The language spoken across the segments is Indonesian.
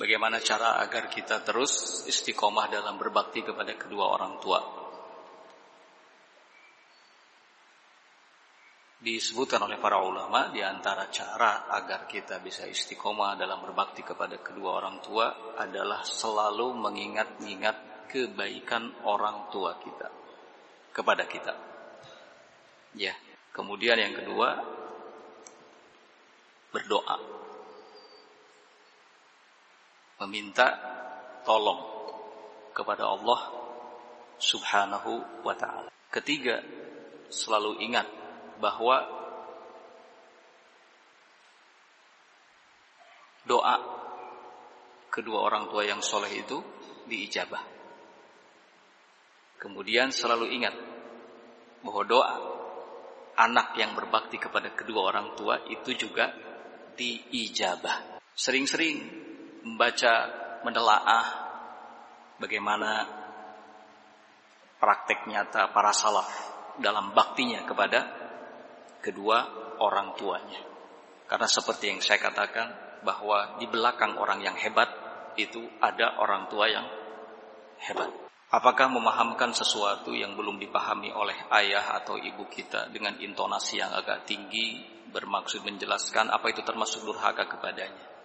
Bagaimana cara agar kita terus istiqomah dalam berbakti kepada kedua orang tua? Disebutkan oleh para ulama di antara cara agar kita bisa istiqomah dalam berbakti kepada kedua orang tua adalah selalu mengingat-ingat kebaikan orang tua kita kepada kita. Ya. Kemudian yang kedua berdoa meminta tolong kepada Allah Subhanahu wa taala. Ketiga, selalu ingat bahwa doa kedua orang tua yang soleh itu diijabah. Kemudian selalu ingat bahwa doa anak yang berbakti kepada kedua orang tua itu juga diijabah. Sering-sering membaca, menelaah bagaimana praktek nyata para salaf dalam baktinya kepada kedua orang tuanya. Karena seperti yang saya katakan bahwa di belakang orang yang hebat itu ada orang tua yang hebat. Apakah memahamkan sesuatu yang belum dipahami oleh ayah atau ibu kita dengan intonasi yang agak tinggi bermaksud menjelaskan apa itu termasuk durhaka kepadanya?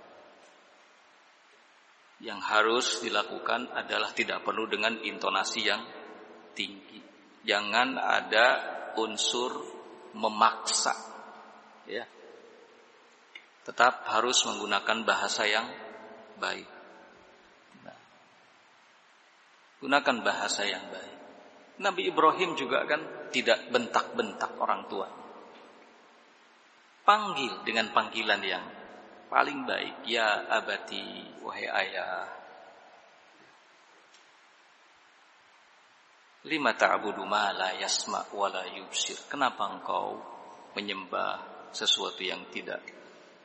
Yang harus dilakukan adalah tidak perlu dengan intonasi yang tinggi. Jangan ada unsur memaksa. Ya. Tetap harus menggunakan bahasa yang baik. Nah. Gunakan bahasa yang baik. Nabi Ibrahim juga kan tidak bentak-bentak orang tua. Panggil dengan panggilan yang paling baik. Ya abati wahai ayah. Lima ta'budu ma la yasma wa la yubsir. Kenapa engkau menyembah sesuatu yang tidak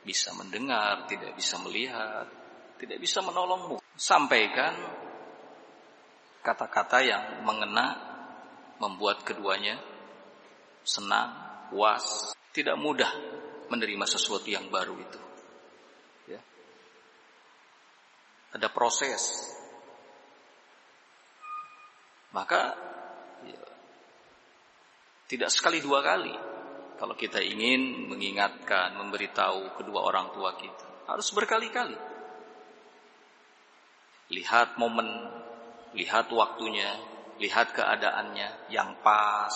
bisa mendengar tidak bisa melihat tidak bisa menolongmu? Sampaikan kata-kata yang mengena membuat keduanya senang puas. Tidak mudah menerima sesuatu yang baru itu ada proses. Maka ya, tidak sekali dua kali kalau kita ingin mengingatkan, memberitahu kedua orang tua kita, harus berkali-kali. Lihat momen, lihat waktunya, lihat keadaannya yang pas.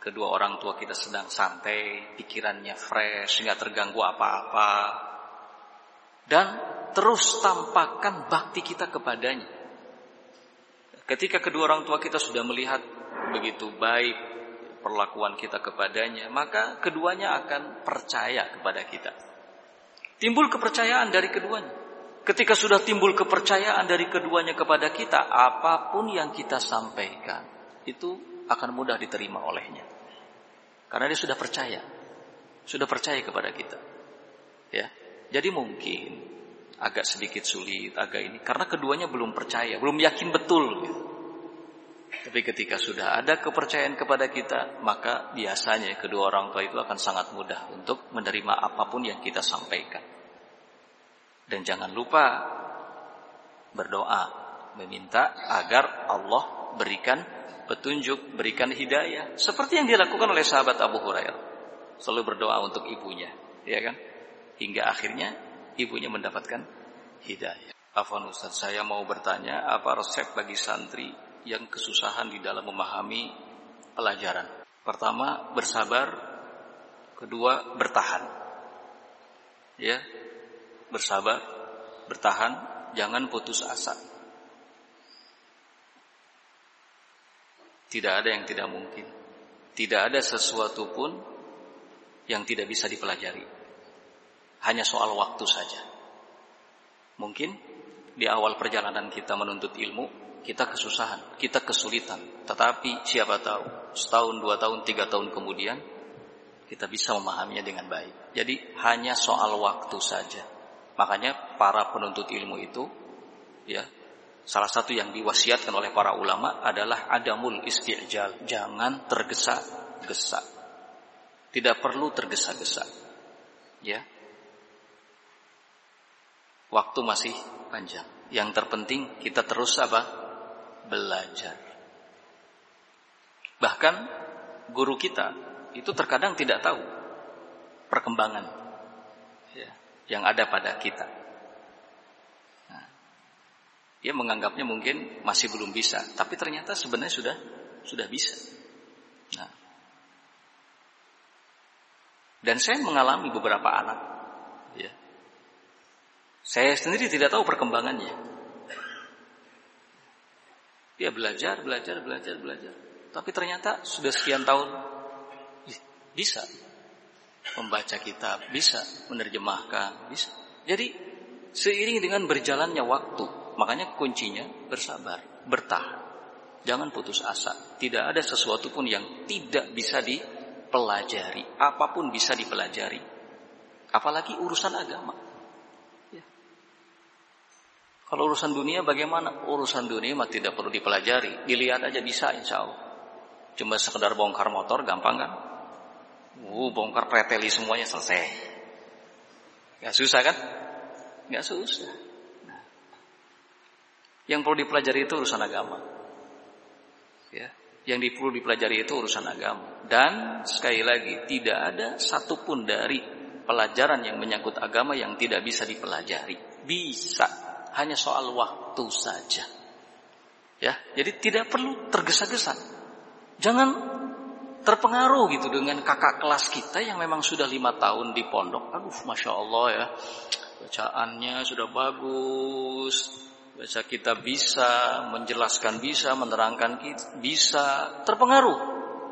Kedua orang tua kita sedang santai, pikirannya fresh, nggak terganggu apa-apa. Dan terus tampakkan bakti kita kepadanya. Ketika kedua orang tua kita sudah melihat begitu baik perlakuan kita kepadanya, maka keduanya akan percaya kepada kita. Timbul kepercayaan dari keduanya. Ketika sudah timbul kepercayaan dari keduanya kepada kita, apa pun yang kita sampaikan itu akan mudah diterima olehnya. Karena dia sudah percaya. Sudah percaya kepada kita. Ya. Jadi mungkin agak sedikit sulit, agak ini karena keduanya belum percaya, belum yakin betul gitu. Tapi ketika sudah ada kepercayaan kepada kita, maka biasanya kedua orang tua itu akan sangat mudah untuk menerima apa pun yang kita sampaikan. Dan jangan lupa berdoa, meminta agar Allah berikan petunjuk, berikan hidayah. Seperti yang dilakukan oleh sahabat Abu Hurairah. Selalu berdoa untuk ibunya, ya kan? Hingga akhirnya ibunya mendapatkan hidayah. Afwan Ustaz, saya mau bertanya apa resep bagi santri yang kesusahan di dalam memahami pelajaran? Pertama, bersabar. Kedua, bertahan. Ya, bersabar, bertahan, jangan putus asa. Tidak ada yang tidak mungkin. Tidak ada sesuatu pun yang tidak bisa dipelajari hanya soal waktu saja. Mungkin di awal perjalanan kita menuntut ilmu, kita kesusahan, kita kesulitan. Tetapi siapa tahu, setahun, dua tahun, tiga tahun kemudian, kita bisa memahaminya dengan baik. Jadi hanya soal waktu saja. Makanya para penuntut ilmu itu, ya, salah satu yang diwasiatkan oleh para ulama adalah adamul isti'jal. Jangan tergesa-gesa. Tidak perlu tergesa-gesa. Ya, waktu masih panjang. Yang terpenting kita terus apa? Belajar. Bahkan guru kita itu terkadang tidak tahu perkembangan ya, yang ada pada kita. Nah, dia menganggapnya mungkin masih belum bisa, tapi ternyata sebenarnya sudah sudah bisa. Nah, dan saya mengalami beberapa anak, ya. Saya sendiri tidak tahu perkembangannya. Dia belajar, belajar, belajar, belajar. Tapi ternyata sudah sekian tahun bisa membaca kitab, bisa menerjemahkan, bisa. Jadi seiring dengan berjalannya waktu, makanya kuncinya bersabar, bertahan. Jangan putus asa. Tidak ada sesuatu pun yang tidak bisa dipelajari. Apa pun bisa dipelajari. Apalagi urusan agama. Kalau urusan dunia bagaimana? Urusan dunia mah tidak perlu dipelajari. Dilihat aja bisa insya Allah. Cuma sekedar bongkar motor gampang kan? Uh, bongkar preteli semuanya selesai. Gak susah kan? Gak susah. Nah. Yang perlu dipelajari itu urusan agama. Ya, yang perlu dipelajari itu urusan agama. Dan sekali lagi tidak ada satupun dari pelajaran yang menyangkut agama yang tidak bisa dipelajari. Bisa, hanya soal waktu saja. Ya, jadi tidak perlu tergesa-gesa. Jangan terpengaruh gitu dengan kakak kelas kita yang memang sudah lima tahun di pondok. Aduh, masya Allah ya, bacaannya sudah bagus, Baca kita bisa, menjelaskan bisa, menerangkan kita bisa, terpengaruh.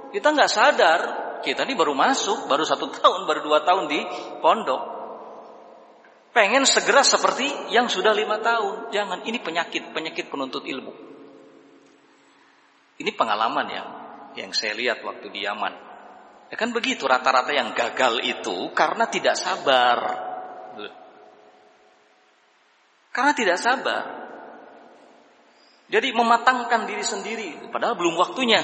Kita nggak sadar, kita ini baru masuk, baru satu tahun, baru dua tahun di pondok. Pengen segera seperti yang sudah lima tahun. Jangan, ini penyakit, penyakit penuntut ilmu. Ini pengalaman yang yang saya lihat waktu di Yaman. Ya kan begitu rata-rata yang gagal itu karena tidak sabar. Karena tidak sabar. Jadi mematangkan diri sendiri, padahal belum waktunya.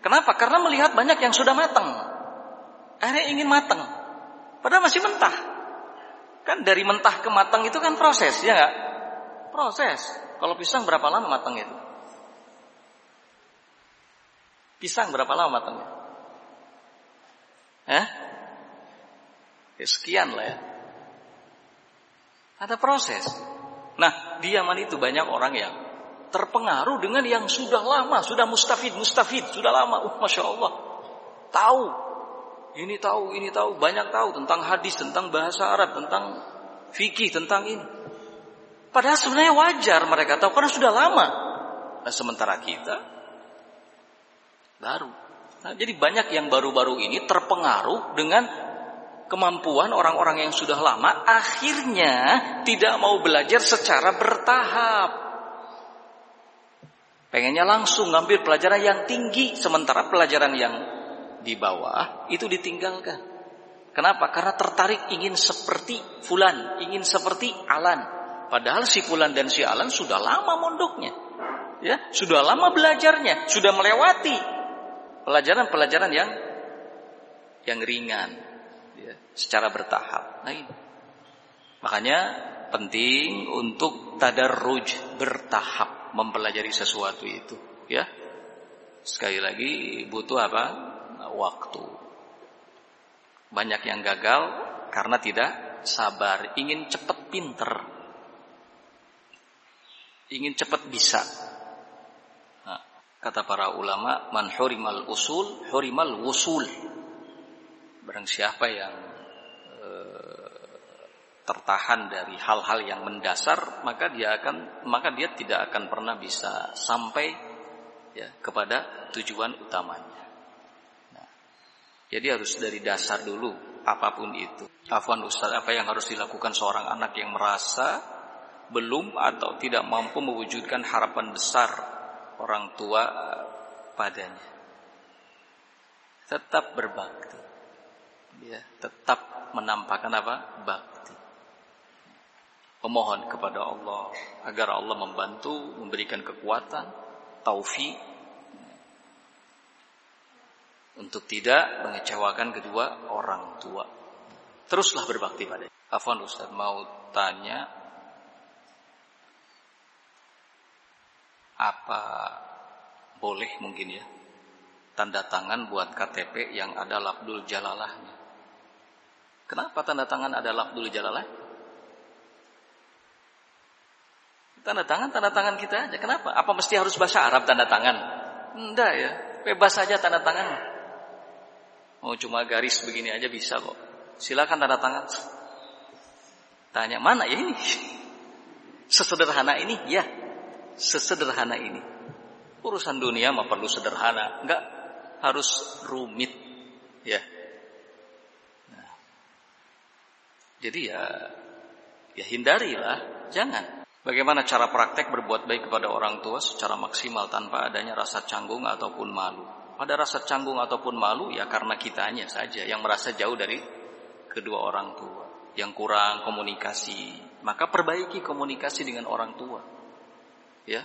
Kenapa? Karena melihat banyak yang sudah matang. Akhirnya ingin matang. Padahal masih mentah. Kan dari mentah ke matang itu kan proses, ya enggak? Proses. Kalau pisang berapa lama matang itu? Pisang berapa lama matangnya? Eh? Ya, sekian lah ya. Ada proses. Nah, di Yaman itu banyak orang yang terpengaruh dengan yang sudah lama, sudah mustafid, mustafid, sudah lama. Uh, Masya Allah. Tahu. Ini tahu, ini tahu. Banyak tahu tentang hadis, tentang bahasa Arab, tentang fikih, tentang ini. Padahal sebenarnya wajar mereka tahu karena sudah lama. Nah, sementara kita baru. Nah, jadi banyak yang baru-baru ini terpengaruh dengan kemampuan orang-orang yang sudah lama akhirnya tidak mau belajar secara bertahap. Pengennya langsung ngambil pelajaran yang tinggi sementara pelajaran yang di bawah itu ditinggalkan. Kenapa? Karena tertarik ingin seperti fulan, ingin seperti alan. Padahal si fulan dan si alan sudah lama mondoknya. Ya, sudah lama belajarnya, sudah melewati pelajaran-pelajaran yang yang ringan ya, secara bertahap. Nah ini. Makanya penting untuk tadarruj bertahap mempelajari sesuatu itu, ya. Sekali lagi butuh apa? Waktu. Banyak yang gagal karena tidak sabar, ingin cepat pinter. Ingin cepat bisa. Nah, kata para ulama, man hurimal usul, hurimal wusul. Barang siapa yang e, tertahan dari hal-hal yang mendasar, maka dia akan maka dia tidak akan pernah bisa sampai ya kepada tujuan utamanya. Jadi harus dari dasar dulu apa pun itu. Afwan Ustaz, apa yang harus dilakukan seorang anak yang merasa belum atau tidak mampu mewujudkan harapan besar orang tua padanya? Tetap berbakti ya, tetap menampakkan apa? Bakti. Memohon kepada Allah agar Allah membantu, memberikan kekuatan, taufik untuk tidak mengecewakan kedua orang tua. Teruslah berbakti pada. Afwan Ustaz mau tanya apa boleh mungkin ya tanda tangan buat KTP yang ada labdul jalalahnya. Kenapa tanda tangan ada labdul jalalah? Tanda tangan, tanda tangan kita aja. Kenapa? Apa mesti harus bahasa Arab tanda tangan? Enggak ya, bebas saja tanda tangan. Mau cuma garis begini aja bisa kok. Silakan tanda tangan. Tanya mana ya ini? Sesederhana ini? Ya, sesederhana ini. Urusan dunia mah perlu sederhana, enggak harus rumit, ya. Nah. Jadi ya, ya hindarilah, jangan. Bagaimana cara praktek berbuat baik kepada orang tua secara maksimal tanpa adanya rasa canggung ataupun malu? Pada rasa canggung ataupun malu ya karena kitanya saja yang merasa jauh dari kedua orang tua, yang kurang komunikasi. Maka perbaiki komunikasi dengan orang tua. Ya.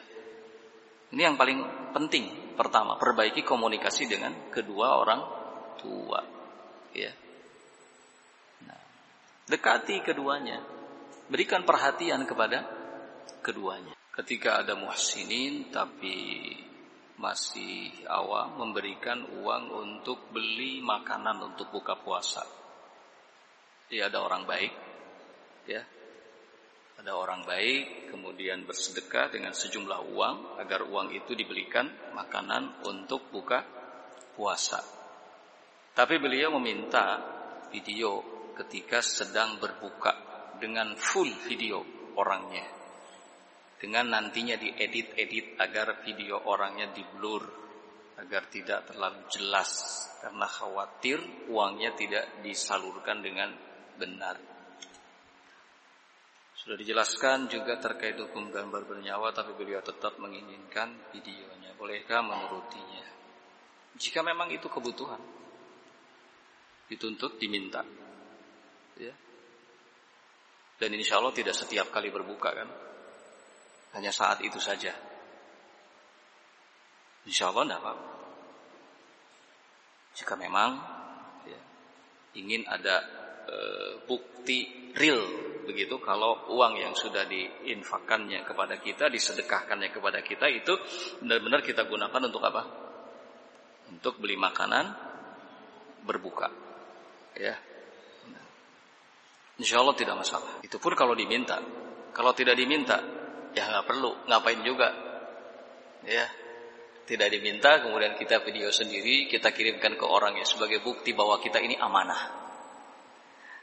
Ini yang paling penting. Pertama, perbaiki komunikasi dengan kedua orang tua. Ya. Nah, dekati keduanya. Berikan perhatian kepada keduanya. Ketika ada muhsinin tapi masih awam memberikan uang untuk beli makanan untuk buka puasa. Dia ada orang baik, ya. Ada orang baik kemudian bersedekah dengan sejumlah uang agar uang itu dibelikan makanan untuk buka puasa. Tapi beliau meminta video ketika sedang berbuka dengan full video orangnya dengan nantinya diedit-edit agar video orangnya diblur agar tidak terlalu jelas karena khawatir uangnya tidak disalurkan dengan benar. Sudah dijelaskan juga terkait hukum gambar bernyawa tapi beliau tetap menginginkan videonya. Bolehkah menurutinya? Jika memang itu kebutuhan dituntut diminta. Ya. Dan insya Allah tidak setiap kali berbuka kan hanya saat itu saja. Insya Allah tidak apa-apa. Jika memang ya, ingin ada e, bukti real begitu kalau uang yang sudah diinfakannya kepada kita, disedekahkannya kepada kita itu benar-benar kita gunakan untuk apa? Untuk beli makanan berbuka. Ya. Insya Allah tidak masalah. Itu pun kalau diminta. Kalau tidak diminta, ya nggak perlu. Ngapain juga? Ya. Tidak diminta kemudian kita video sendiri kita kirimkan ke orang ya sebagai bukti bahwa kita ini amanah.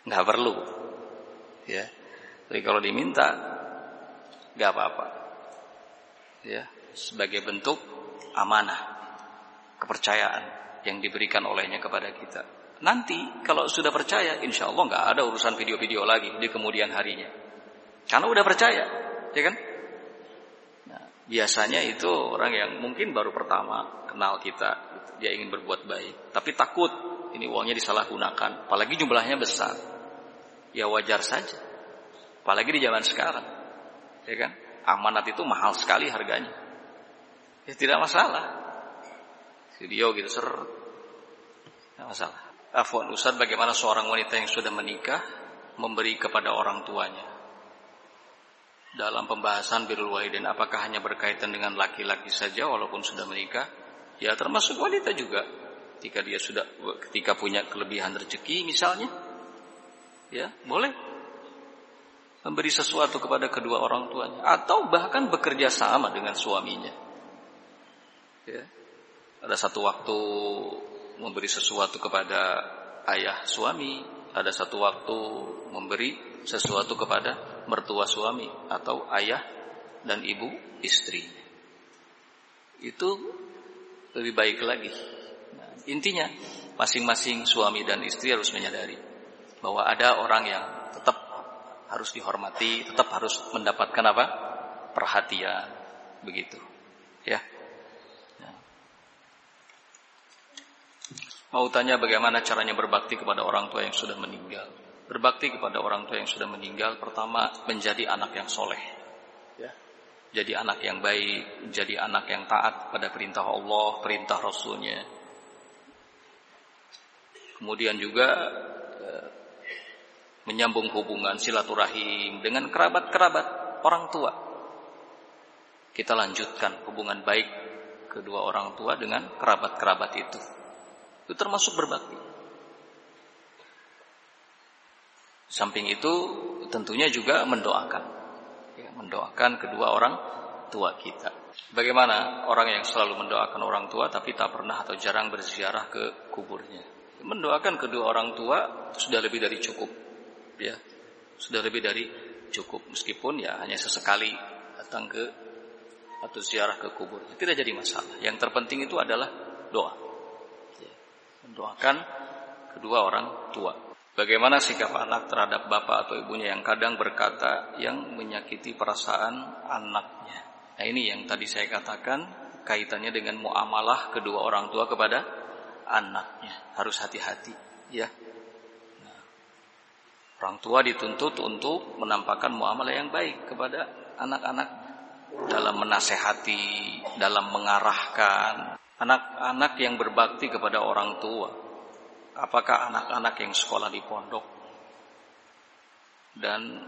Nggak perlu. Ya. Tapi kalau diminta nggak apa-apa. Ya. Sebagai bentuk amanah kepercayaan yang diberikan olehnya kepada kita. Nanti kalau sudah percaya insya Allah nggak ada urusan video-video lagi di kemudian harinya. Karena udah percaya ya kan Biasanya itu orang yang mungkin baru pertama kenal kita, dia ingin berbuat baik, tapi takut ini uangnya disalahgunakan, apalagi jumlahnya besar. Ya wajar saja. Apalagi di zaman sekarang. Ya kan? Amanat itu mahal sekali harganya. Ya tidak masalah. Video gitu ser. Tidak masalah. Afwan Ustaz bagaimana seorang wanita yang sudah menikah memberi kepada orang tuanya dalam pembahasan birrul walidain apakah hanya berkaitan dengan laki-laki saja walaupun sudah menikah? Ya termasuk wanita juga. Ketika dia sudah ketika punya kelebihan rezeki misalnya. Ya boleh. Memberi sesuatu kepada kedua orang tuanya. Atau bahkan bekerja sama dengan suaminya. Ya. Ada satu waktu memberi sesuatu kepada ayah suami. Ada satu waktu memberi sesuatu kepada mertua suami atau ayah dan ibu istri. Itu lebih baik lagi. Nah, intinya masing-masing suami dan istri harus menyadari bahwa ada orang yang tetap harus dihormati, tetap harus mendapatkan apa? perhatian begitu. Ya. ya. Mau tanya bagaimana caranya berbakti kepada orang tua yang sudah meninggal. Berbakti kepada orang tua yang sudah meninggal pertama menjadi anak yang soleh. Ya. Jadi anak yang baik, menjadi anak yang taat pada perintah Allah, perintah Rasulnya. Kemudian juga eh, menyambung hubungan silaturahim dengan kerabat-kerabat orang tua. kita lanjutkan hubungan baik kedua orang tua dengan kerabat-kerabat itu. Itu termasuk berbakti. Samping itu tentunya juga mendoakan. Ya, mendoakan kedua orang tua kita. Bagaimana orang yang selalu mendoakan orang tua tapi tak pernah atau jarang berziarah ke kuburnya? Mendoakan kedua orang tua sudah lebih dari cukup. Ya. Sudah lebih dari cukup meskipun ya hanya sesekali datang ke atau ziarah ke kuburnya. Tidak jadi masalah. Yang terpenting itu adalah doa. Ya. Mendoakan kedua orang tua. Bagaimana sikap anak terhadap bapak atau ibunya yang kadang berkata yang menyakiti perasaan anaknya. Nah ini yang tadi saya katakan kaitannya dengan muamalah kedua orang tua kepada anaknya. Harus hati-hati ya. Nah, orang tua dituntut untuk menampakkan muamalah yang baik kepada anak-anak dalam menasehati, dalam mengarahkan anak-anak yang berbakti kepada orang tua apakah anak-anak yang sekolah di pondok dan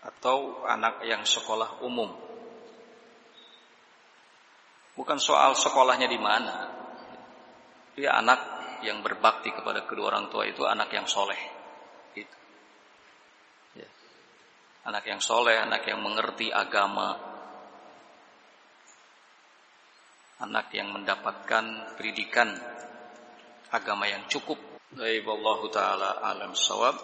atau anak yang sekolah umum. Bukan soal sekolahnya di mana. Dia anak yang berbakti kepada kedua orang tua itu anak yang soleh. Gitu. Ya. Anak yang soleh, anak yang mengerti agama, anak yang mendapatkan pendidikan agama yang cukup. Baik taala alam sawab.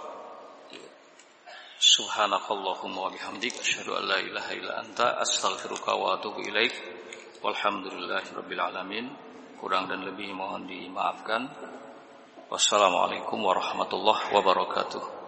Subhanakallahumma wa bihamdik asyhadu an la ilaha illa anta astaghfiruka wa atubu ilaik. Walhamdulillahirabbil alamin. Kurang dan lebih mohon dimaafkan. Wassalamualaikum warahmatullahi wabarakatuh.